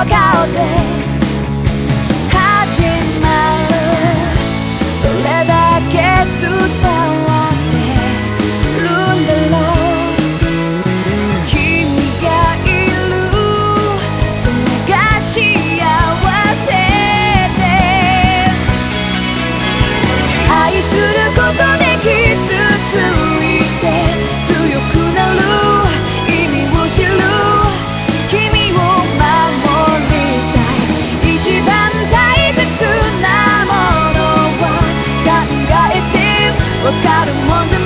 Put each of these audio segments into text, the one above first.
walk out there. I got a wonder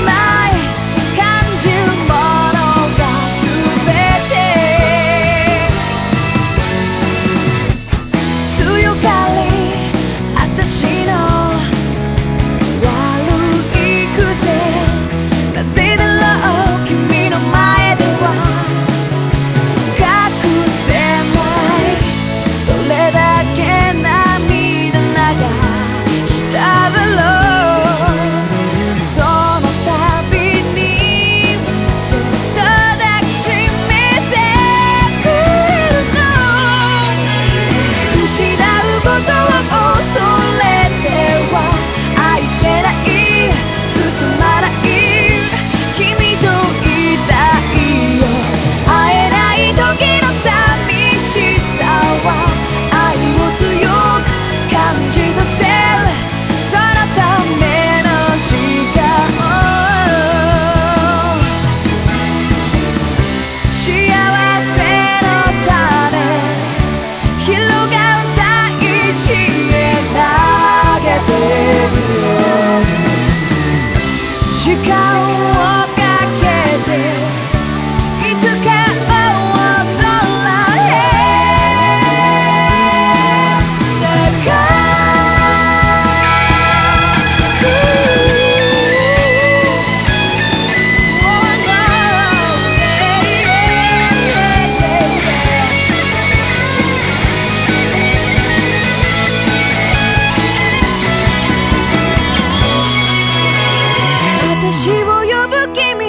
私を呼ぶ君